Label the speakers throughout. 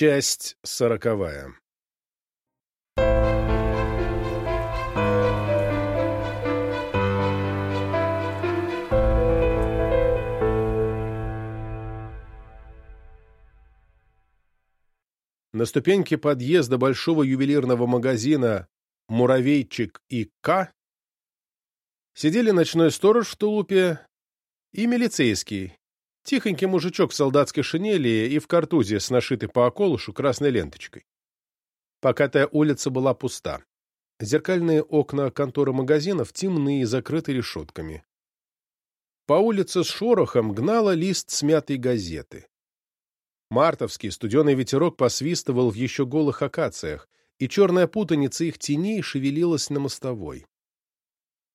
Speaker 1: Часть сороковая. На ступеньке подъезда большого ювелирного магазина «Муравейчик и К» сидели ночной сторож в тулупе и милицейский, тихонький мужичок в солдатской шинели и в картузе с нашитой по околушу красной ленточкой. Покатая улица была пуста. Зеркальные окна конторы магазинов темные, закрыты решетками. По улице с шорохом гнала лист смятой газеты. Мартовский студеный ветерок посвистывал в еще голых акациях, и черная путаница их теней шевелилась на мостовой.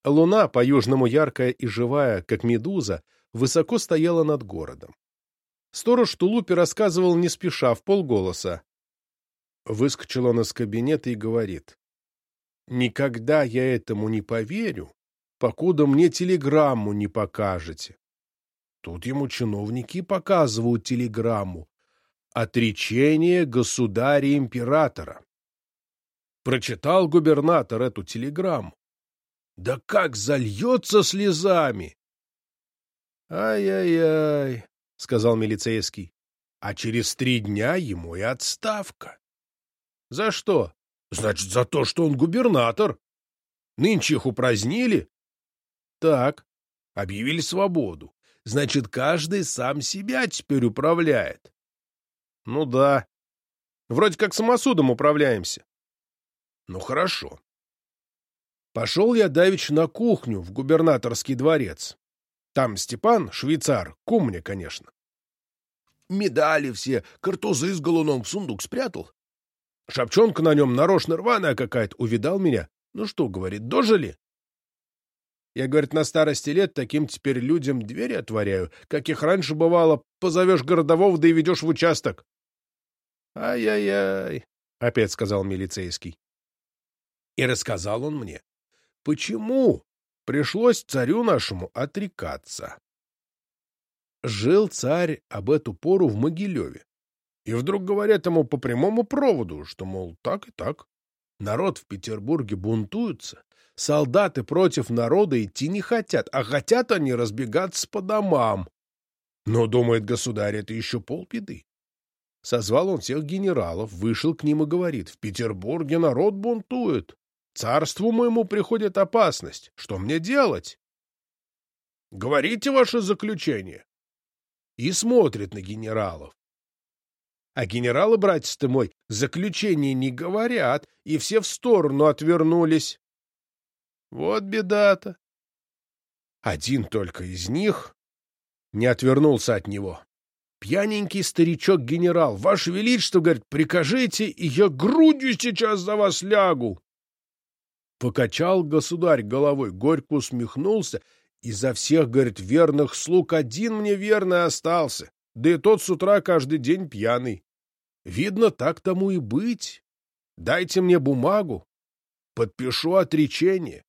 Speaker 1: Луна, по-южному яркая и живая, как медуза, высоко стояла над городом. Сторож Тулупи рассказывал не спеша, в полголоса. Выскочил он из кабинета и говорит. «Никогда я этому не поверю, покуда мне телеграмму не покажете». Тут ему чиновники показывают телеграмму, Отречение государя-императора. Прочитал губернатор эту телеграмму. Да как зальется слезами! «Ай-яй-яй», — сказал милицейский. «А через три дня ему и отставка». «За что?» «Значит, за то, что он губернатор. Нынче их упразднили?» «Так». «Объявили свободу. Значит, каждый сам себя теперь управляет. Ну да. Вроде как самосудом управляемся. Ну хорошо. Пошел я давич на кухню в губернаторский дворец. Там Степан, швейцар, кум мне, конечно. Медали все, картузы с галуном в сундук спрятал. Шапчонка на нем нарочно рваная какая-то, увидал меня. Ну что, говорит, дожили? Я, говорит, на старости лет таким теперь людям двери отворяю, каких раньше бывало, позовешь городового, да и ведешь в участок. «Ай-яй-яй», — опять сказал милицейский. И рассказал он мне, почему пришлось царю нашему отрекаться. Жил царь об эту пору в Могилеве. И вдруг говорят ему по прямому проводу, что, мол, так и так. Народ в Петербурге бунтуется, солдаты против народа идти не хотят, а хотят они разбегаться по домам. Но, думает государь, это еще полбеды. Созвал он всех генералов, вышел к ним и говорит, «В Петербурге народ бунтует. Царству моему приходит опасность. Что мне делать?» «Говорите ваше заключение». И смотрит на генералов. А генералы, братец ты мой, заключение не говорят, и все в сторону отвернулись. Вот беда-то. Один только из них не отвернулся от него. Пьяненький старичок-генерал, ваше величество, говорит, прикажите, и я грудью сейчас за вас лягу. Покачал государь головой, горько усмехнулся, и за всех, говорит, верных слуг один мне верный остался, да и тот с утра каждый день пьяный. Видно, так тому и быть. Дайте мне бумагу, подпишу отречение.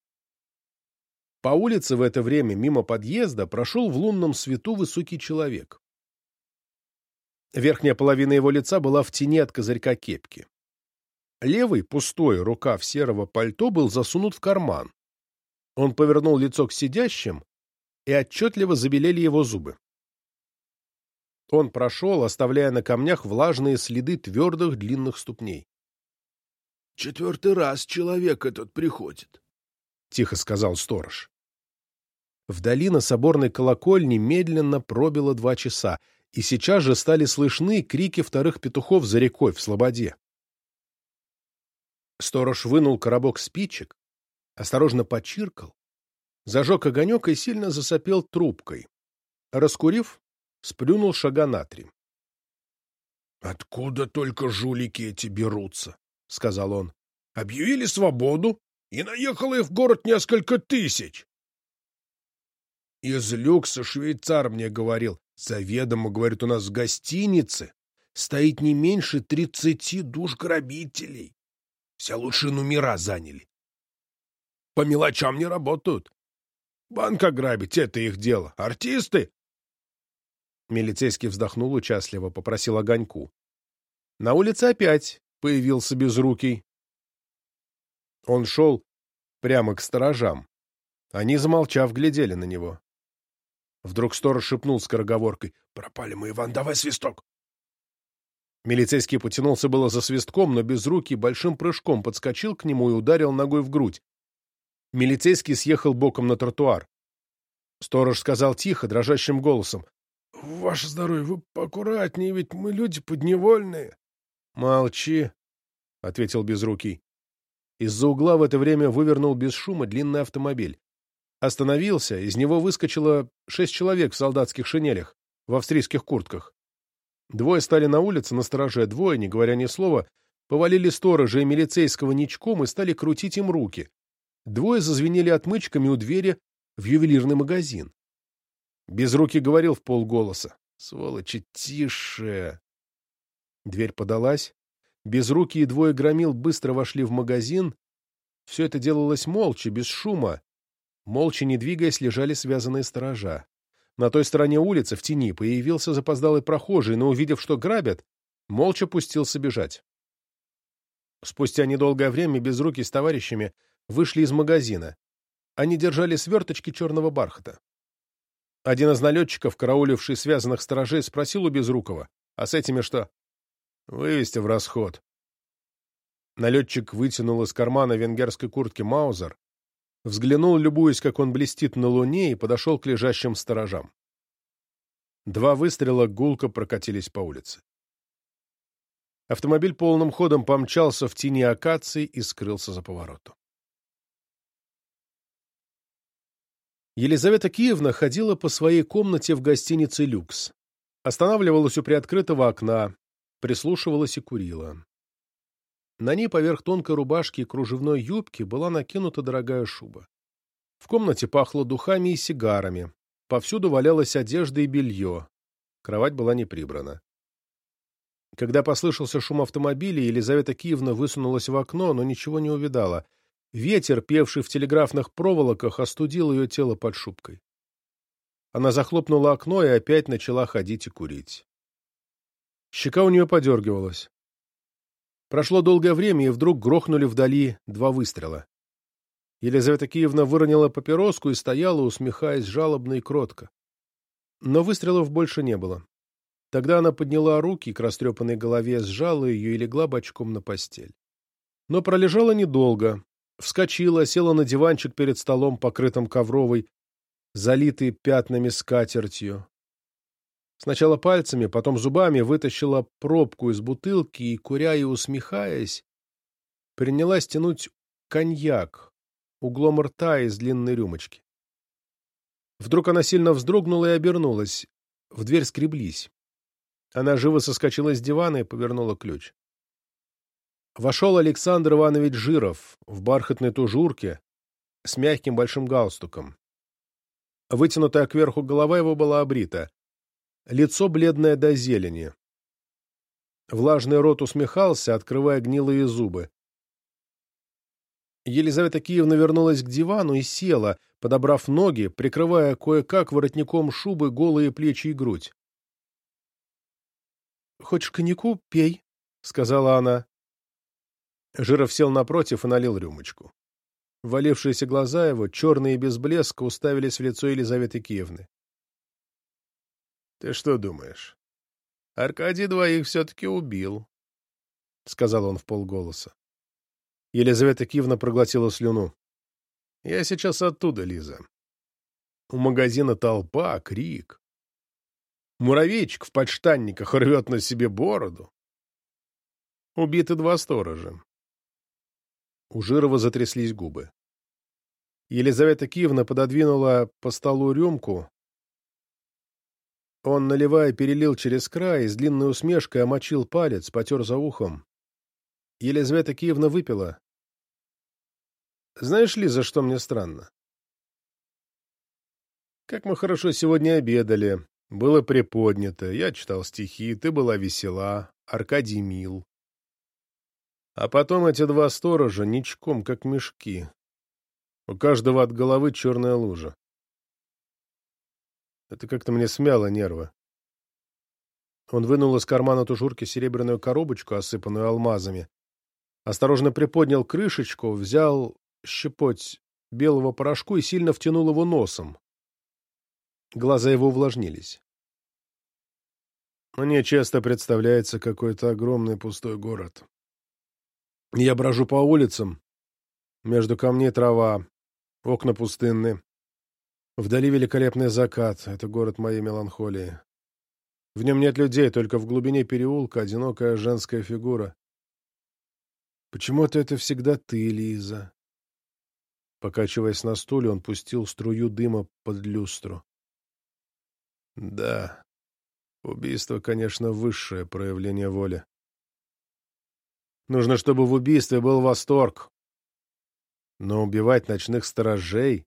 Speaker 1: По улице в это время мимо подъезда прошел в лунном свету высокий человек. Верхняя половина его лица была в тени от козырька кепки. Левый, пустой рукав серого пальто был засунут в карман. Он повернул лицо к сидящим, и отчетливо забелели его зубы. Он прошел, оставляя на камнях влажные следы твердых длинных ступней. — Четвертый раз человек этот приходит, — тихо сказал сторож. Вдали на соборной колокольне медленно пробило два часа, и сейчас же стали слышны крики вторых петухов за рекой в Слободе. Сторож вынул коробок спичек, осторожно почиркал, зажег огонек и сильно засопел трубкой. Раскурив, сплюнул шага на три. — Откуда только жулики эти берутся? — сказал он. — Объявили свободу, и наехало их в город несколько тысяч. Из люкса швейцар мне говорил, Заведомо, говорит, у нас в гостинице стоит не меньше тридцати душ грабителей. Все лучшие номера заняли. По мелочам не работают. Банк ограбить — это их дело. Артисты! Милицейский вздохнул участливо, попросил огоньку. На улице опять появился безрукий. Он шел прямо к сторожам. Они, замолчав, глядели на него. Вдруг сторож шепнул скороговоркой. — Пропали мы, Иван, давай свисток. Милицейский потянулся было за свистком, но безрукий большим прыжком подскочил к нему и ударил ногой в грудь. Милицейский съехал боком на тротуар. Сторож сказал тихо, дрожащим голосом. — Ваше здоровье, вы поаккуратнее, ведь мы люди подневольные. — Молчи, — ответил Безрукий. Из-за угла в это время вывернул без шума длинный автомобиль. Остановился, из него выскочило шесть человек в солдатских шинелях, в австрийских куртках. Двое стали на улице на стороже, двое, не говоря ни слова, повалили сторожа и милицейского ничком и стали крутить им руки. Двое зазвенели отмычками у двери в ювелирный магазин. Безрукий говорил в полголоса. «Сволочи, тише!» Дверь подалась. Безрукий и двое громил быстро вошли в магазин. Все это делалось молча, без шума. Молча, не двигаясь, лежали связанные сторожа. На той стороне улицы, в тени, появился запоздалый прохожий, но, увидев, что грабят, молча пустился бежать. Спустя недолгое время Безрукий с товарищами вышли из магазина. Они держали сверточки черного бархата. Один из налетчиков, карауливший связанных сторожей, спросил у Безрукова, а с этими что? Вывести в расход. Налетчик вытянул из кармана венгерской куртки Маузер, взглянул, любуясь, как он блестит на луне, и подошел к лежащим сторожам. Два выстрела гулко прокатились по улице. Автомобиль полным ходом помчался в тени акаций и скрылся за поворотом. Елизавета Киевна ходила по своей комнате в гостинице «Люкс». Останавливалась у приоткрытого окна, прислушивалась и курила. На ней поверх тонкой рубашки и кружевной юбки была накинута дорогая шуба. В комнате пахло духами и сигарами. Повсюду валялась одежда и белье. Кровать была не прибрана. Когда послышался шум автомобиля, Елизавета Киевна высунулась в окно, но ничего не увидала. Ветер, певший в телеграфных проволоках, остудил ее тело под шубкой. Она захлопнула окно и опять начала ходить и курить. Щека у нее подергивалась. Прошло долгое время, и вдруг грохнули вдали два выстрела. Елизавета Киевна выронила папироску и стояла, усмехаясь жалобно и кротко. Но выстрелов больше не было. Тогда она подняла руки к растрепанной голове, сжала ее и легла бочком на постель. Но пролежала недолго, Вскочила, села на диванчик перед столом, покрытым ковровой, залитый пятнами скатертью. Сначала пальцами, потом зубами вытащила пробку из бутылки и, куря и усмехаясь, принялась тянуть коньяк углом рта из длинной рюмочки. Вдруг она сильно вздрогнула и обернулась. В дверь скреблись. Она живо соскочила с дивана и повернула ключ. Вошел Александр Иванович Жиров в бархатной тужурке с мягким большим галстуком. Вытянутая кверху голова его была обрита. Лицо бледное до зелени. Влажный рот усмехался, открывая гнилые зубы. Елизавета Киевна вернулась к дивану и села, подобрав ноги, прикрывая кое-как воротником шубы голые плечи и грудь. — Хочешь коньяку? Пей, — сказала она. Жиров сел напротив и налил рюмочку. Валившиеся глаза его, черные и без блеска, уставились в лицо Елизаветы Киевны. — Ты что думаешь? Аркадий двоих все-таки убил, — сказал он в полголоса. Елизавета Киевна проглотила слюну. — Я сейчас оттуда, Лиза. У магазина толпа, крик. Муравейчик в подштанниках рвет на себе бороду. Убиты два сторожа. У Жирова затряслись губы. Елизавета Киевна пододвинула по столу рюмку. Он, наливая, перелил через край, с длинной усмешкой омочил палец, потер за ухом. Елизавета Киевна выпила. Знаешь ли, за что мне странно? Как мы хорошо сегодня обедали. Было приподнято. Я читал стихи, ты была весела, Аркадий мил. А потом эти два сторожа ничком, как мешки. У каждого от головы черная лужа. Это как-то мне смяло нервы. Он вынул из кармана тужурки серебряную коробочку, осыпанную алмазами, осторожно приподнял крышечку, взял щепоть белого порошку и сильно втянул его носом. Глаза его увлажнились. Мне часто представляется какой-то огромный пустой город. Я брожу по улицам, между камней трава, окна пустынны. Вдали великолепный закат, это город моей меланхолии. В нем нет людей, только в глубине переулка одинокая женская фигура. Почему-то это всегда ты, Лиза. Покачиваясь на стуле, он пустил струю дыма под люстру. Да, убийство, конечно, высшее проявление воли. Нужно, чтобы в убийстве был восторг. Но убивать ночных сторожей,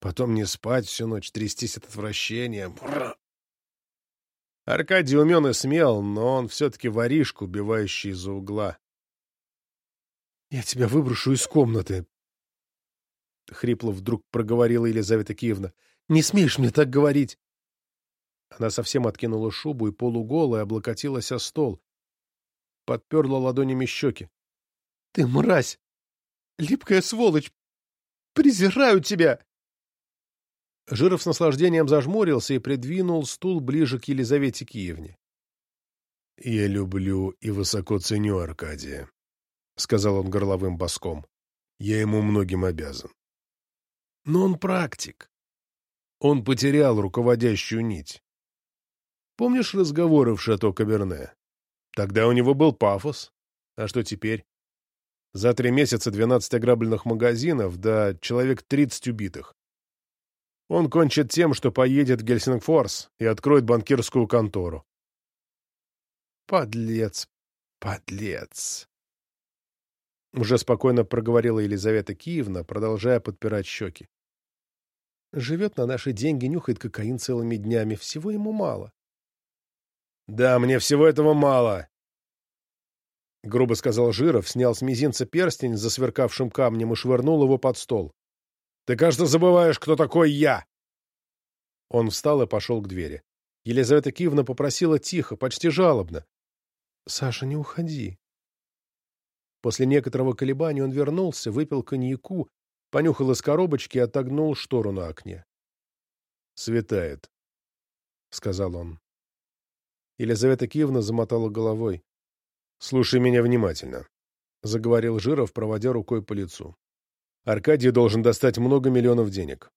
Speaker 1: потом не спать всю ночь, трястись от отвращения... Аркадий умен и смел, но он все-таки воришку, убивающий из-за угла. — Я тебя выброшу из комнаты, — хрипло вдруг проговорила Елизавета Киевна. — Не смеешь мне так говорить. Она совсем откинула шубу и полуголая облокотилась о стол. Подперла ладонями щеки. — Ты мразь! Липкая сволочь! Презираю тебя! Жиров с наслаждением зажмурился и придвинул стул ближе к Елизавете Киевне. — Я люблю и высоко ценю Аркадия, — сказал он горловым боском. — Я ему многим обязан. Но он практик. Он потерял руководящую нить. Помнишь разговоры в шато Каберне? Тогда у него был пафос. А что теперь? За три месяца двенадцать ограбленных магазинов, да человек тридцать убитых. Он кончит тем, что поедет в Гельсингфорс и откроет банкирскую контору. Подлец, подлец. Уже спокойно проговорила Елизавета Киевна, продолжая подпирать щеки. Живет на наши деньги, нюхает кокаин целыми днями. Всего ему мало. — Да, мне всего этого мало, — грубо сказал Жиров, снял с мизинца перстень с засверкавшим камнем и швырнул его под стол. Ты, кажется, забываешь, кто такой я!» Он встал и пошел к двери. Елизавета Киевна попросила тихо, почти жалобно. «Саша, не уходи». После некоторого колебания он вернулся, выпил коньяку, понюхал из коробочки и отогнул штору на окне. «Светает», — сказал он. Елизавета Киевна замотала головой. «Слушай меня внимательно», — заговорил Жиров, проводя рукой по лицу. Аркадий должен достать много миллионов денег.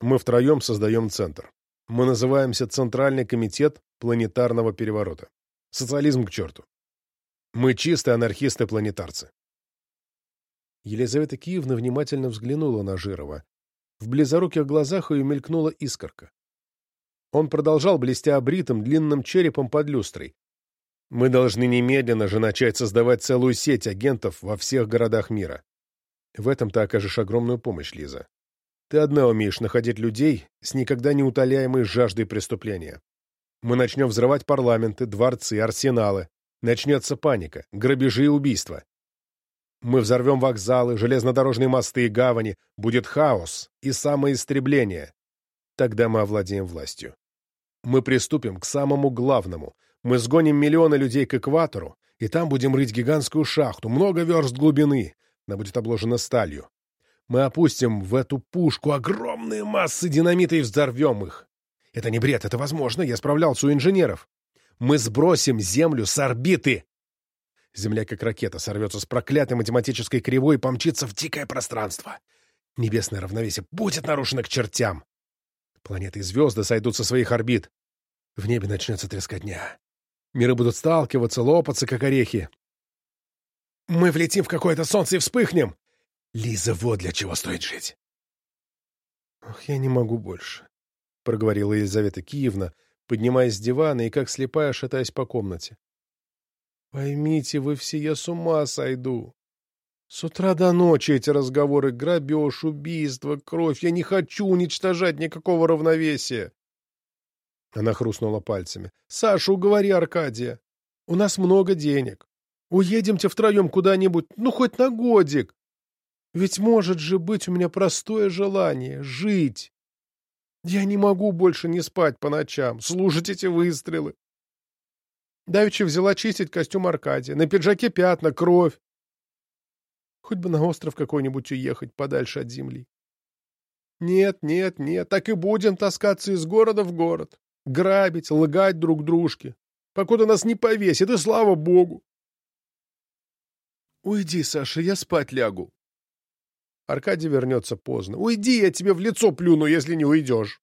Speaker 1: Мы втроем создаем центр. Мы называемся Центральный комитет планетарного переворота. Социализм к черту. Мы чистые анархисты-планетарцы. Елизавета Киевна внимательно взглянула на Жирова. В близоруких глазах ее мелькнула искорка. Он продолжал, блестя обритым, длинным черепом под люстрой. Мы должны немедленно же начать создавать целую сеть агентов во всех городах мира. В этом ты окажешь огромную помощь, Лиза. Ты одна умеешь находить людей с никогда не утоляемой жаждой преступления. Мы начнем взрывать парламенты, дворцы, арсеналы. Начнется паника, грабежи и убийства. Мы взорвем вокзалы, железнодорожные мосты и гавани. Будет хаос и самоистребление. Тогда мы овладеем властью. Мы приступим к самому главному. Мы сгоним миллионы людей к экватору, и там будем рыть гигантскую шахту, много верст глубины, она будет обложена сталью. Мы опустим в эту пушку огромные массы динамита и взорвем их. Это не бред, это возможно, я справлялся у инженеров. Мы сбросим Землю с орбиты. Земля, как ракета, сорвется с проклятой математической кривой и помчится в дикое пространство. Небесное равновесие будет нарушено к чертям. Планеты и звезды сойдут со своих орбит. В небе начнется трескотня. Миры будут сталкиваться, лопаться, как орехи. Мы влетим в какое-то солнце и вспыхнем. Лиза, вот для чего стоит жить. Ох, я не могу больше, — проговорила Елизавета Киевна, поднимаясь с дивана и как слепая шатаясь по комнате. Поймите вы все, я с ума сойду. С утра до ночи эти разговоры, грабеж, убийство, кровь. Я не хочу уничтожать никакого равновесия. Она хрустнула пальцами. — Саша, уговори Аркадия. У нас много денег. Уедемте втроем куда-нибудь, ну, хоть на годик. Ведь может же быть у меня простое желание — жить. Я не могу больше не спать по ночам, слушать эти выстрелы. Давича взяла чистить костюм Аркадия. На пиджаке пятна, кровь. Хоть бы на остров какой-нибудь уехать, подальше от земли. Нет, нет, нет, так и будем таскаться из города в город. Грабить, лгать друг дружке. Покуда нас не повесит, и слава богу. Уйди, Саша, я спать лягу. Аркадий вернется поздно. Уйди, я тебе в лицо плюну, если не уйдешь.